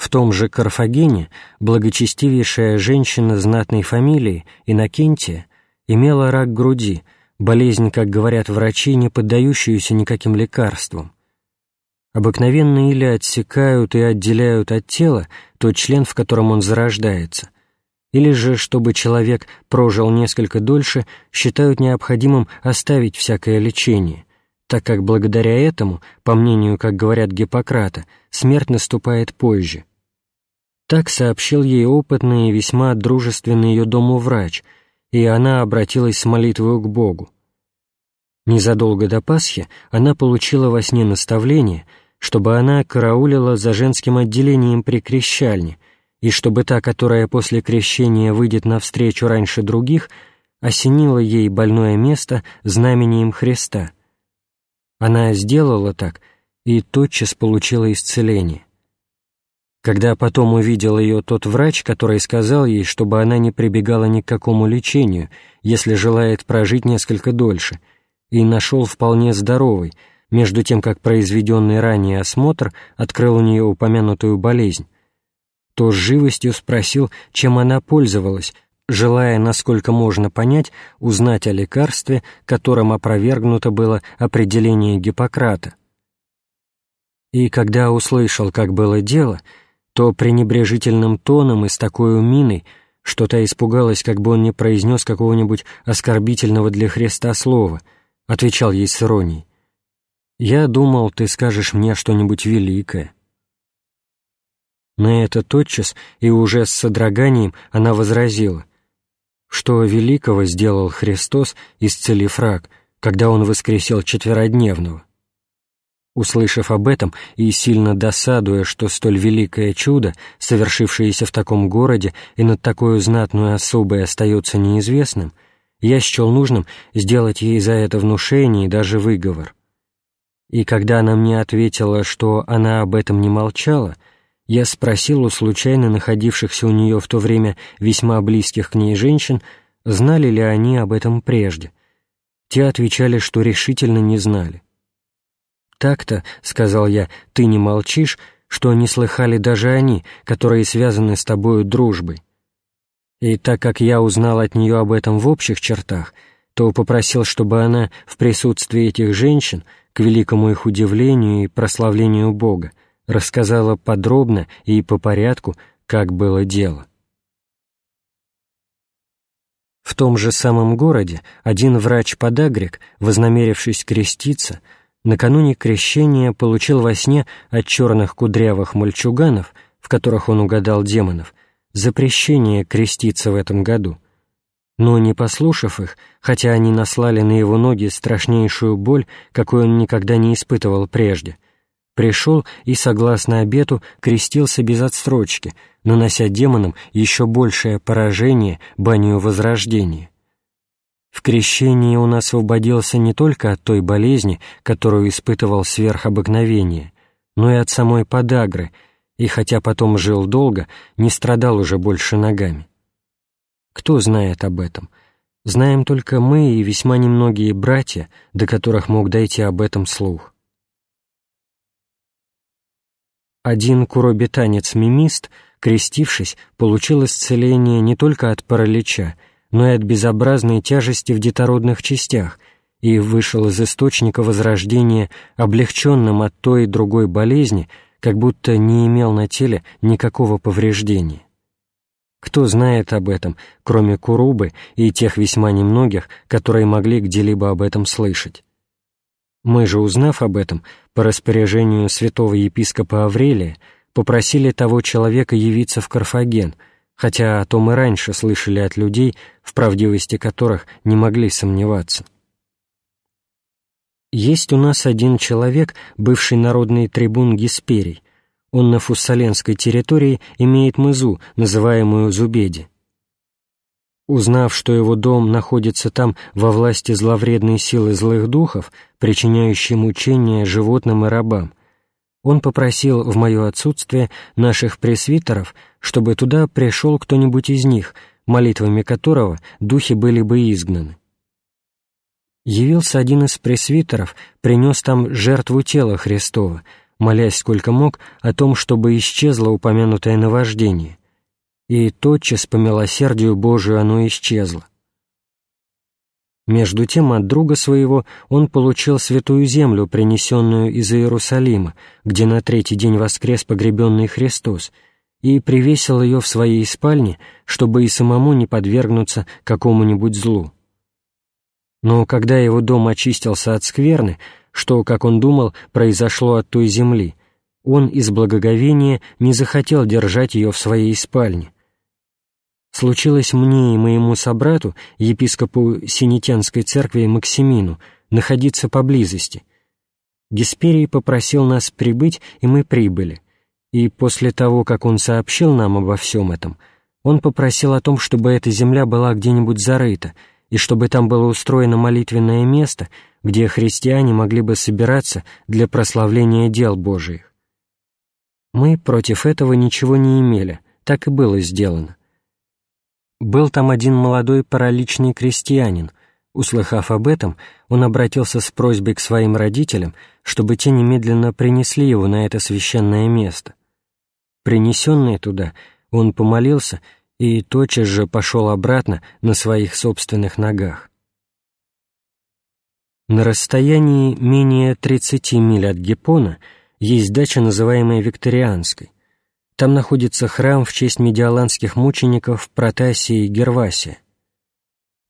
В том же Карфагене благочестивейшая женщина знатной фамилии, Иннокентия, имела рак груди, болезнь, как говорят врачи, не поддающуюся никаким лекарствам. Обыкновенно или отсекают и отделяют от тела тот член, в котором он зарождается, или же, чтобы человек прожил несколько дольше, считают необходимым оставить всякое лечение, так как благодаря этому, по мнению, как говорят Гиппократа, смерть наступает позже. Так сообщил ей опытный и весьма дружественный ее дому врач, и она обратилась с молитвой к Богу. Незадолго до Пасхи она получила во сне наставление, чтобы она караулила за женским отделением при крещальне, и чтобы та, которая после крещения выйдет навстречу раньше других, осенила ей больное место знамением Христа. Она сделала так и тотчас получила исцеление. Когда потом увидел ее тот врач, который сказал ей, чтобы она не прибегала ни к какому лечению, если желает прожить несколько дольше, и нашел вполне здоровый, между тем как произведенный ранее осмотр открыл у нее упомянутую болезнь, то с живостью спросил, чем она пользовалась, желая, насколько можно понять, узнать о лекарстве, которым опровергнуто было определение Гиппократа. И когда услышал, как было дело, то пренебрежительным тоном и с такой миной, что та испугалась, как бы он не произнес какого-нибудь оскорбительного для Христа слова, отвечал ей с иронией. «Я думал, ты скажешь мне что-нибудь великое». На это тотчас и уже с содроганием она возразила, что великого сделал Христос, исцелив рак, когда Он воскресил четверодневного. Услышав об этом и сильно досадуя, что столь великое чудо, совершившееся в таком городе и над такую знатную особой остается неизвестным, я счел нужным сделать ей за это внушение и даже выговор. И когда она мне ответила, что она об этом не молчала, я спросил у случайно находившихся у нее в то время весьма близких к ней женщин, знали ли они об этом прежде. Те отвечали, что решительно не знали. «Так-то, — сказал я, — ты не молчишь, что не слыхали даже они, которые связаны с тобою дружбой. И так как я узнал от нее об этом в общих чертах, то попросил, чтобы она в присутствии этих женщин, к великому их удивлению и прославлению Бога, рассказала подробно и по порядку, как было дело. В том же самом городе один врач-подагрик, вознамерившись креститься, накануне крещения получил во сне от черных кудрявых мальчуганов, в которых он угадал демонов, запрещение креститься в этом году. Но не послушав их, хотя они наслали на его ноги страшнейшую боль, какой он никогда не испытывал прежде, пришел и, согласно обету, крестился без отстрочки, нанося демонам еще большее поражение, баню возрождения. В крещении он освободился не только от той болезни, которую испытывал сверх обыкновения, но и от самой подагры, и хотя потом жил долго, не страдал уже больше ногами. Кто знает об этом? Знаем только мы и весьма немногие братья, до которых мог дойти об этом слух. Один куробитанец-мимист, крестившись, получил исцеление не только от паралича, но и от безобразной тяжести в детородных частях и вышел из источника возрождения облегченным от той и другой болезни, как будто не имел на теле никакого повреждения. Кто знает об этом, кроме Курубы и тех весьма немногих, которые могли где-либо об этом слышать? Мы же, узнав об этом, по распоряжению святого епископа Аврелия, попросили того человека явиться в Карфаген — хотя о том и раньше слышали от людей, в правдивости которых не могли сомневаться. Есть у нас один человек, бывший народный трибун Гесперий. Он на фуссаленской территории имеет мызу, называемую Зубеди. Узнав, что его дом находится там во власти зловредной силы злых духов, причиняющей мучения животным и рабам, он попросил в мое отсутствие наших пресвитеров, чтобы туда пришел кто-нибудь из них, молитвами которого духи были бы изгнаны. Явился один из пресвитеров, принес там жертву тела Христова, молясь сколько мог о том, чтобы исчезло упомянутое наваждение, и тотчас по милосердию Божию оно исчезло. Между тем от друга своего он получил святую землю, принесенную из Иерусалима, где на третий день воскрес погребенный Христос, и привесил ее в своей спальне, чтобы и самому не подвергнуться какому-нибудь злу. Но когда его дом очистился от скверны, что, как он думал, произошло от той земли, он из благоговения не захотел держать ее в своей спальне. Случилось мне и моему собрату, епископу Синетянской церкви Максимину, находиться поблизости. Гесперий попросил нас прибыть, и мы прибыли. И после того, как он сообщил нам обо всем этом, он попросил о том, чтобы эта земля была где-нибудь зарыта, и чтобы там было устроено молитвенное место, где христиане могли бы собираться для прославления дел Божиих. Мы против этого ничего не имели, так и было сделано. Был там один молодой параличный крестьянин. Услыхав об этом, он обратился с просьбой к своим родителям, чтобы те немедленно принесли его на это священное место. Принесенный туда, он помолился и тотчас же пошел обратно на своих собственных ногах. На расстоянии менее 30 миль от Гиппона есть дача, называемая Викторианской. Там находится храм в честь медиаланских мучеников Протасия и Гервасия.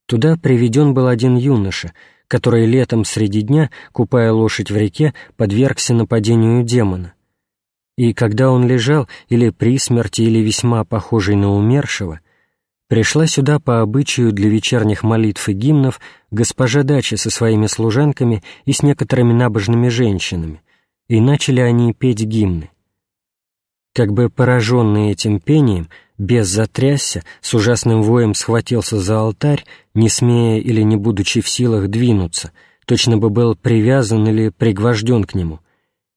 Туда приведен был один юноша, который летом среди дня, купая лошадь в реке, подвергся нападению демона. И когда он лежал или при смерти, или весьма похожий на умершего, пришла сюда по обычаю для вечерних молитв и гимнов госпожа Дача со своими служанками и с некоторыми набожными женщинами, и начали они петь гимны. Как бы пораженный этим пением, без затрясся, с ужасным воем схватился за алтарь, не смея или не будучи в силах двинуться, точно бы был привязан или пригвожден к нему,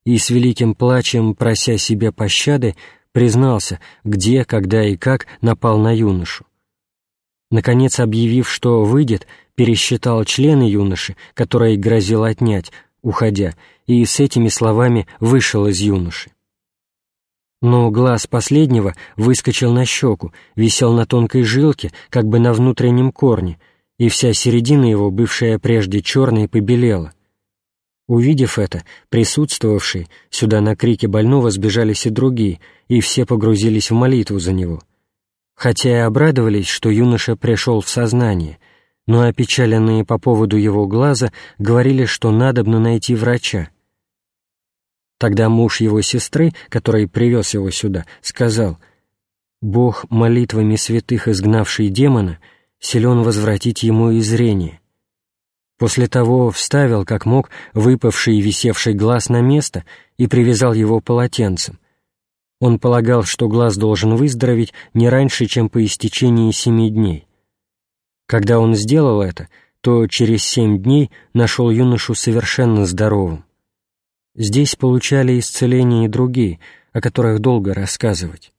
и с великим плачем, прося себе пощады, признался, где, когда и как напал на юношу. Наконец, объявив, что выйдет, пересчитал члены юноши, которые грозил отнять, уходя, и с этими словами вышел из юноши но глаз последнего выскочил на щеку, висел на тонкой жилке, как бы на внутреннем корне, и вся середина его, бывшая прежде черной, побелела. Увидев это, присутствовавшие, сюда на крике больного сбежались и другие, и все погрузились в молитву за него. Хотя и обрадовались, что юноша пришел в сознание, но опечаленные по поводу его глаза говорили, что надобно найти врача, Тогда муж его сестры, который привез его сюда, сказал, «Бог, молитвами святых изгнавший демона, силен возвратить ему и зрение». После того вставил, как мог, выпавший и висевший глаз на место и привязал его полотенцем. Он полагал, что глаз должен выздороветь не раньше, чем по истечении семи дней. Когда он сделал это, то через семь дней нашел юношу совершенно здоровым. Здесь получали исцеление и другие, о которых долго рассказывать.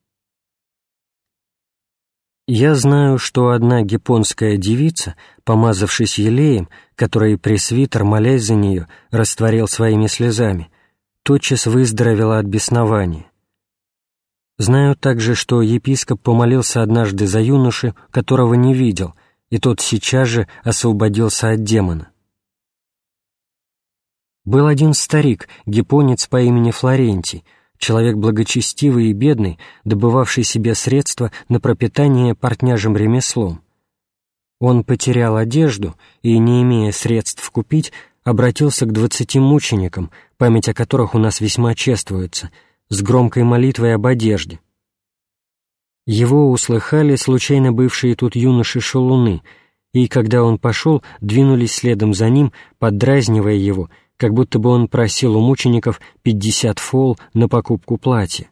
Я знаю, что одна гипонская девица, помазавшись елеем, который пресвитер, молясь за нее, растворил своими слезами, тотчас выздоровела от беснования. Знаю также, что епископ помолился однажды за юношу, которого не видел, и тот сейчас же освободился от демона. Был один старик, гипонец по имени Флорентий, человек благочестивый и бедный, добывавший себе средства на пропитание портняжим ремеслом. Он потерял одежду и, не имея средств купить, обратился к двадцати мученикам, память о которых у нас весьма чествуется, с громкой молитвой об одежде. Его услыхали случайно бывшие тут юноши-шалуны, и, когда он пошел, двинулись следом за ним, поддразнивая его — как будто бы он просил у мучеников пятьдесят фол на покупку платья.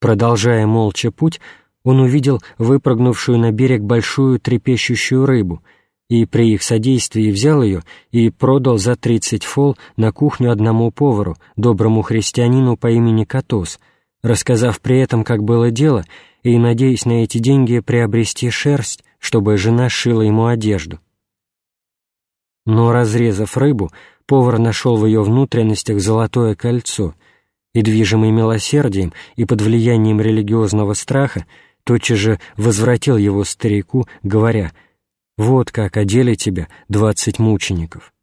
Продолжая молча путь, он увидел выпрыгнувшую на берег большую трепещущую рыбу и при их содействии взял ее и продал за тридцать фол на кухню одному повару, доброму христианину по имени Катос, рассказав при этом, как было дело, и надеясь на эти деньги приобрести шерсть, чтобы жена шила ему одежду но, разрезав рыбу, повар нашел в ее внутренностях золотое кольцо и, движимый милосердием и под влиянием религиозного страха, тотчас же возвратил его старику, говоря «Вот как одели тебя двадцать мучеников».